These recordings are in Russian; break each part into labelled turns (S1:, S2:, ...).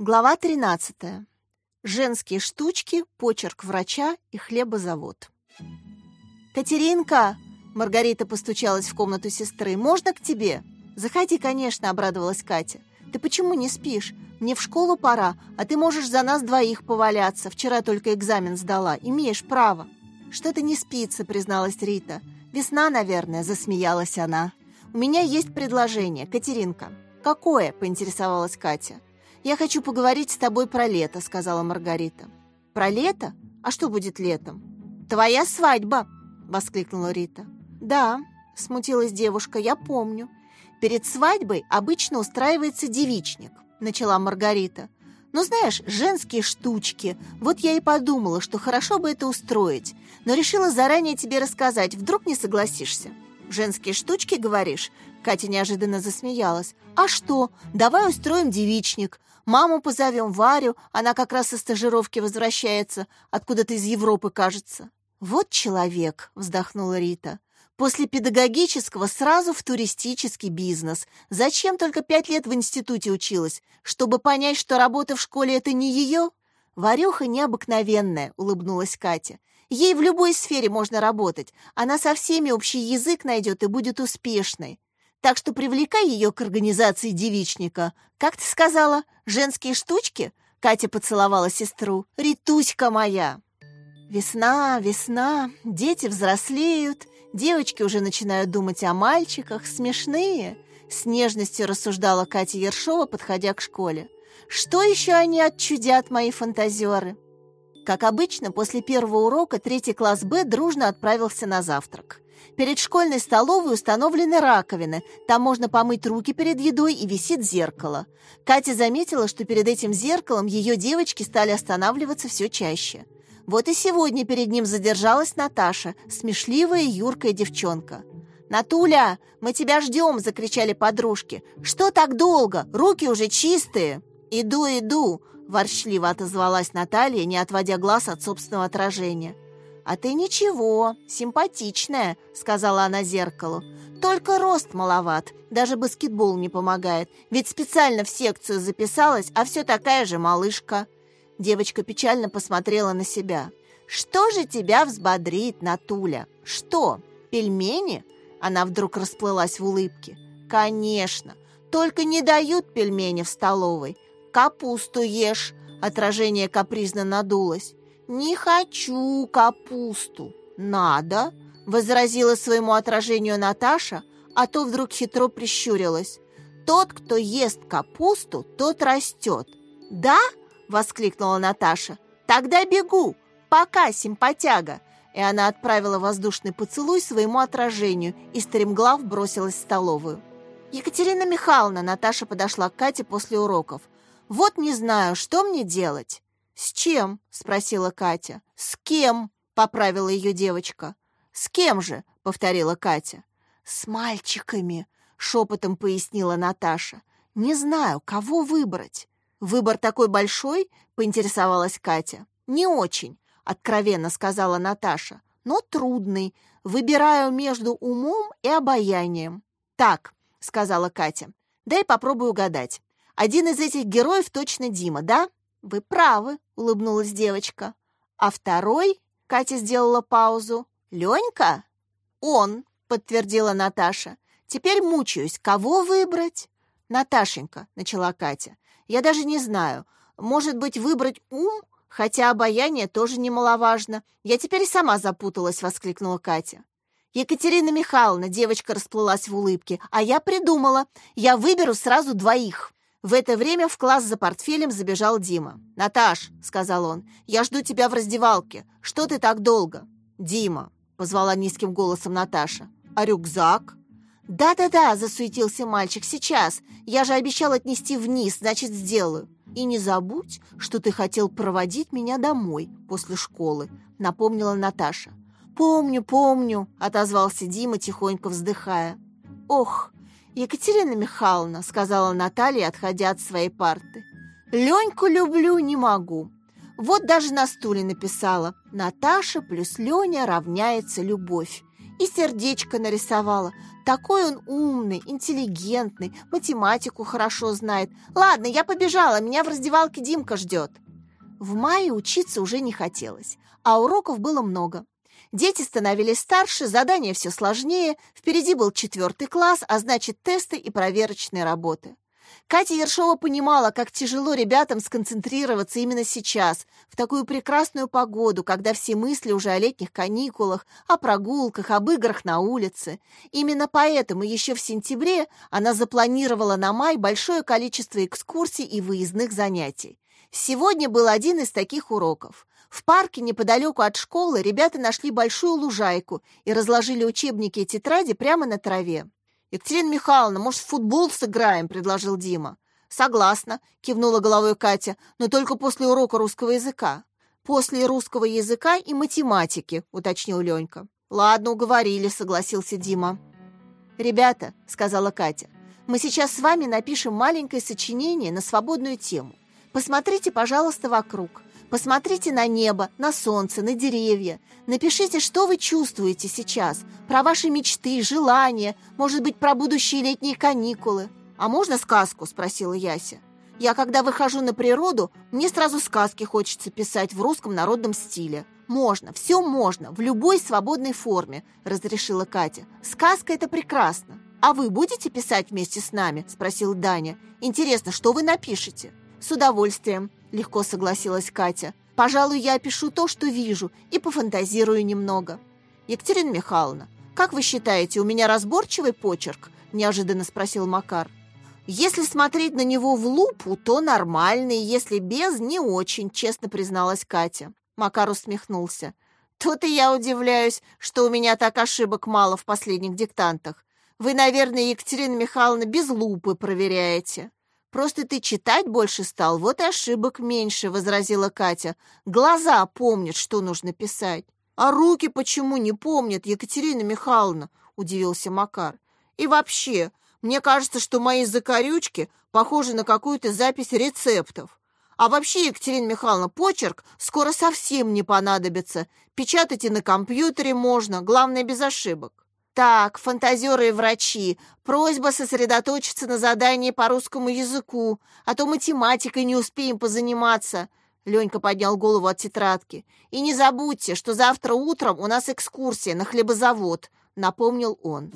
S1: Глава 13. Женские штучки, почерк врача и хлебозавод. «Катеринка!» — Маргарита постучалась в комнату сестры. «Можно к тебе?» «Заходи, конечно», — обрадовалась Катя. «Ты почему не спишь? Мне в школу пора, а ты можешь за нас двоих поваляться. Вчера только экзамен сдала. Имеешь право». «Что-то не спится», — призналась Рита. «Весна, наверное», — засмеялась она. «У меня есть предложение, Катеринка». «Какое?» — поинтересовалась Катя. «Я хочу поговорить с тобой про лето», — сказала Маргарита. «Про лето? А что будет летом?» «Твоя свадьба!» — воскликнула Рита. «Да», — смутилась девушка, — «я помню. Перед свадьбой обычно устраивается девичник», — начала Маргарита. «Ну, знаешь, женские штучки. Вот я и подумала, что хорошо бы это устроить, но решила заранее тебе рассказать, вдруг не согласишься». «Женские штучки, говоришь?» Катя неожиданно засмеялась. «А что? Давай устроим девичник. Маму позовем Варю, она как раз со стажировки возвращается, откуда-то из Европы, кажется». «Вот человек», — вздохнула Рита. «После педагогического сразу в туристический бизнес. Зачем только пять лет в институте училась? Чтобы понять, что работа в школе — это не ее?» «Варюха необыкновенная», — улыбнулась Катя. «Ей в любой сфере можно работать. Она со всеми общий язык найдет и будет успешной. Так что привлекай ее к организации девичника. Как ты сказала, женские штучки?» Катя поцеловала сестру. «Ритуська моя!» Весна, весна, дети взрослеют, девочки уже начинают думать о мальчиках, смешные. С нежностью рассуждала Катя Ершова, подходя к школе. Что еще они отчудят, мои фантазеры? Как обычно, после первого урока третий класс Б дружно отправился на завтрак. Перед школьной столовой установлены раковины. Там можно помыть руки перед едой и висит зеркало. Катя заметила, что перед этим зеркалом ее девочки стали останавливаться все чаще. Вот и сегодня перед ним задержалась Наташа, смешливая юркая девчонка. «Натуля, мы тебя ждем!» – закричали подружки. «Что так долго? Руки уже чистые!» «Иду, иду!» – ворчливо отозвалась Наталья, не отводя глаз от собственного отражения. «А ты ничего, симпатичная», — сказала она зеркалу. «Только рост маловат, даже баскетбол не помогает, ведь специально в секцию записалась, а все такая же малышка». Девочка печально посмотрела на себя. «Что же тебя взбодрит, Натуля? Что, пельмени?» Она вдруг расплылась в улыбке. «Конечно, только не дают пельмени в столовой. Капусту ешь!» Отражение капризно надулось. «Не хочу капусту». «Надо», — возразила своему отражению Наташа, а то вдруг хитро прищурилась. «Тот, кто ест капусту, тот растет». «Да?» — воскликнула Наташа. «Тогда бегу! Пока, симпатяга!» И она отправила воздушный поцелуй своему отражению и стремглав бросилась в столовую. «Екатерина Михайловна!» — Наташа подошла к Кате после уроков. «Вот не знаю, что мне делать?» «С чем?» — спросила Катя. «С кем?» — поправила ее девочка. «С кем же?» — повторила Катя. «С мальчиками», — шепотом пояснила Наташа. «Не знаю, кого выбрать». «Выбор такой большой?» — поинтересовалась Катя. «Не очень», — откровенно сказала Наташа. «Но трудный. Выбираю между умом и обаянием». «Так», — сказала Катя, — «дай попробую угадать. Один из этих героев точно Дима, да?» «Вы правы», — улыбнулась девочка. «А второй?» — Катя сделала паузу. «Ленька?» «Он», — подтвердила Наташа. «Теперь мучаюсь. Кого выбрать?» «Наташенька», — начала Катя. «Я даже не знаю. Может быть, выбрать ум? Хотя обаяние тоже немаловажно. Я теперь сама запуталась», — воскликнула Катя. «Екатерина Михайловна», — девочка расплылась в улыбке, «а я придумала. Я выберу сразу двоих». В это время в класс за портфелем забежал Дима. «Наташ», — сказал он, — «я жду тебя в раздевалке. Что ты так долго?» «Дима», — позвала низким голосом Наташа. «А рюкзак?» «Да-да-да», — засуетился мальчик, — «сейчас. Я же обещал отнести вниз, значит, сделаю». «И не забудь, что ты хотел проводить меня домой после школы», — напомнила Наташа. «Помню, помню», — отозвался Дима, тихонько вздыхая. «Ох, «Екатерина Михайловна», — сказала Наталья, отходя от своей парты, — «Леньку люблю, не могу. Вот даже на стуле написала «Наташа плюс Леня равняется любовь». И сердечко нарисовала. Такой он умный, интеллигентный, математику хорошо знает. Ладно, я побежала, меня в раздевалке Димка ждет. В мае учиться уже не хотелось, а уроков было много. Дети становились старше, задания все сложнее, впереди был четвертый класс, а значит тесты и проверочные работы. Катя Ершова понимала, как тяжело ребятам сконцентрироваться именно сейчас, в такую прекрасную погоду, когда все мысли уже о летних каникулах, о прогулках, об играх на улице. Именно поэтому еще в сентябре она запланировала на май большое количество экскурсий и выездных занятий. Сегодня был один из таких уроков. В парке неподалеку от школы ребята нашли большую лужайку и разложили учебники и тетради прямо на траве. «Екатерина Михайловна, может, в футбол сыграем?» – предложил Дима. «Согласна», – кивнула головой Катя, «но только после урока русского языка». «После русского языка и математики», – уточнил Ленька. «Ладно, уговорили», – согласился Дима. «Ребята», – сказала Катя, – «мы сейчас с вами напишем маленькое сочинение на свободную тему. Посмотрите, пожалуйста, вокруг. Посмотрите на небо, на солнце, на деревья. Напишите, что вы чувствуете сейчас, про ваши мечты, желания, может быть, про будущие летние каникулы. «А можно сказку?» – спросила Яся. «Я, когда выхожу на природу, мне сразу сказки хочется писать в русском народном стиле». «Можно, все можно, в любой свободной форме», – разрешила Катя. «Сказка – это прекрасно». «А вы будете писать вместе с нами?» – спросил Даня. «Интересно, что вы напишете?» «С удовольствием», — легко согласилась Катя. «Пожалуй, я опишу то, что вижу, и пофантазирую немного». «Екатерина Михайловна, как вы считаете, у меня разборчивый почерк?» — неожиданно спросил Макар. «Если смотреть на него в лупу, то нормальный, если без, не очень», — честно призналась Катя. Макар усмехнулся. «Тут и я удивляюсь, что у меня так ошибок мало в последних диктантах. Вы, наверное, Екатерина Михайловна, без лупы проверяете». Просто ты читать больше стал, вот и ошибок меньше», — возразила Катя. «Глаза помнят, что нужно писать». «А руки почему не помнят, Екатерина Михайловна?» — удивился Макар. «И вообще, мне кажется, что мои закорючки похожи на какую-то запись рецептов. А вообще, Екатерина Михайловна, почерк скоро совсем не понадобится. Печатать и на компьютере можно, главное, без ошибок». Так, фантазеры и врачи, просьба сосредоточиться на задании по русскому языку, а то математикой не успеем позаниматься. Ленька поднял голову от тетрадки. И не забудьте, что завтра утром у нас экскурсия на хлебозавод, напомнил он.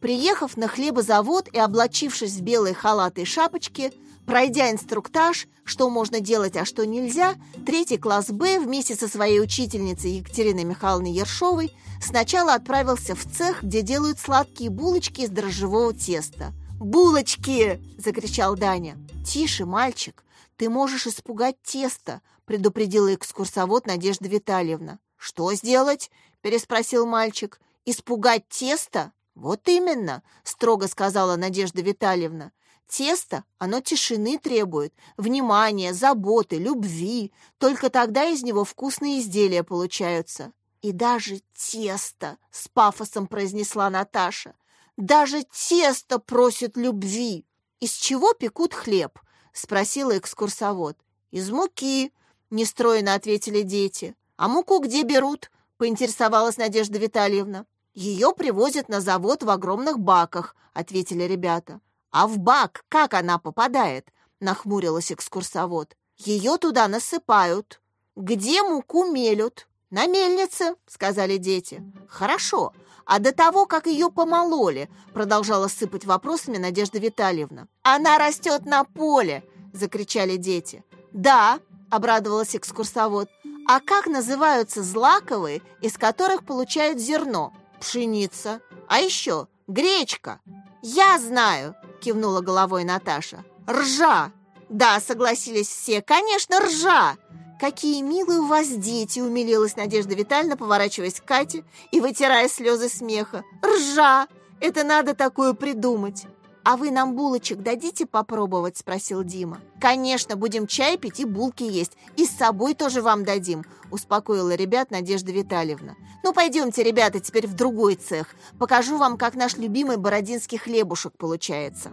S1: Приехав на хлебозавод и облачившись в белые халаты и шапочки, Пройдя инструктаж, что можно делать, а что нельзя, третий класс «Б» вместе со своей учительницей Екатериной Михайловной Ершовой сначала отправился в цех, где делают сладкие булочки из дрожжевого теста. «Булочки!» – закричал Даня. «Тише, мальчик, ты можешь испугать тесто», – предупредила экскурсовод Надежда Витальевна. «Что сделать?» – переспросил мальчик. «Испугать тесто?» «Вот именно», – строго сказала Надежда Витальевна. Тесто, оно тишины требует, внимания, заботы, любви. Только тогда из него вкусные изделия получаются. И даже тесто, с пафосом произнесла Наташа, даже тесто просит любви. Из чего пекут хлеб? Спросила экскурсовод. Из муки, нестройно ответили дети. А муку где берут? Поинтересовалась Надежда Витальевна. Ее привозят на завод в огромных баках, ответили ребята. «А в бак как она попадает?» — нахмурилась экскурсовод. «Ее туда насыпают. Где муку мелют?» «На мельнице», — сказали дети. «Хорошо. А до того, как ее помололи?» — продолжала сыпать вопросами Надежда Витальевна. «Она растет на поле!» — закричали дети. «Да», — обрадовалась экскурсовод. «А как называются злаковые, из которых получают зерно?» «Пшеница. А еще гречка». «Я знаю!» — кивнула головой Наташа. «Ржа!» «Да», — согласились все, — «конечно, ржа!» «Какие милые у вас дети!» — умилилась Надежда Витальевна, поворачиваясь к Кате и вытирая слезы смеха. «Ржа! Это надо такое придумать!» «А вы нам булочек дадите попробовать?» — спросил Дима. «Конечно, будем чай пить и булки есть. И с собой тоже вам дадим», — успокоила ребят Надежда Витальевна. «Ну, пойдемте, ребята, теперь в другой цех. Покажу вам, как наш любимый бородинский хлебушек получается».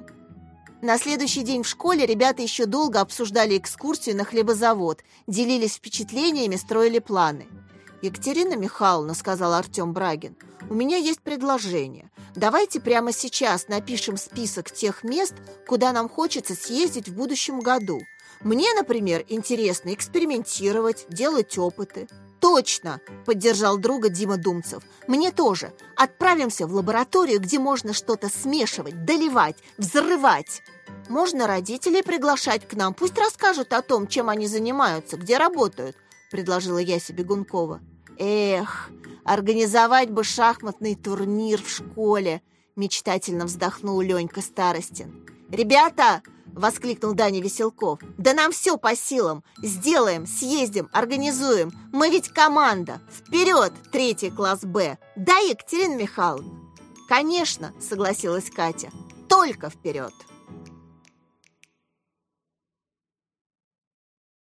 S1: На следующий день в школе ребята еще долго обсуждали экскурсию на хлебозавод, делились впечатлениями, строили планы. «Екатерина Михайловна», — сказал Артем Брагин, — «у меня есть предложение. Давайте прямо сейчас напишем список тех мест, куда нам хочется съездить в будущем году. Мне, например, интересно экспериментировать, делать опыты. «Точно!» – поддержал друга Дима Думцев. «Мне тоже. Отправимся в лабораторию, где можно что-то смешивать, доливать, взрывать. Можно родителей приглашать к нам. Пусть расскажут о том, чем они занимаются, где работают», – предложила я себе Гункова. «Эх, организовать бы шахматный турнир в школе!» – мечтательно вздохнул Ленька Старостин. «Ребята!» Воскликнул Даня Веселков. Да нам все по силам. Сделаем, съездим, организуем. Мы ведь команда. Вперед, третий класс Б. Да, Екатерина Михайловна? Конечно, согласилась Катя. Только вперед.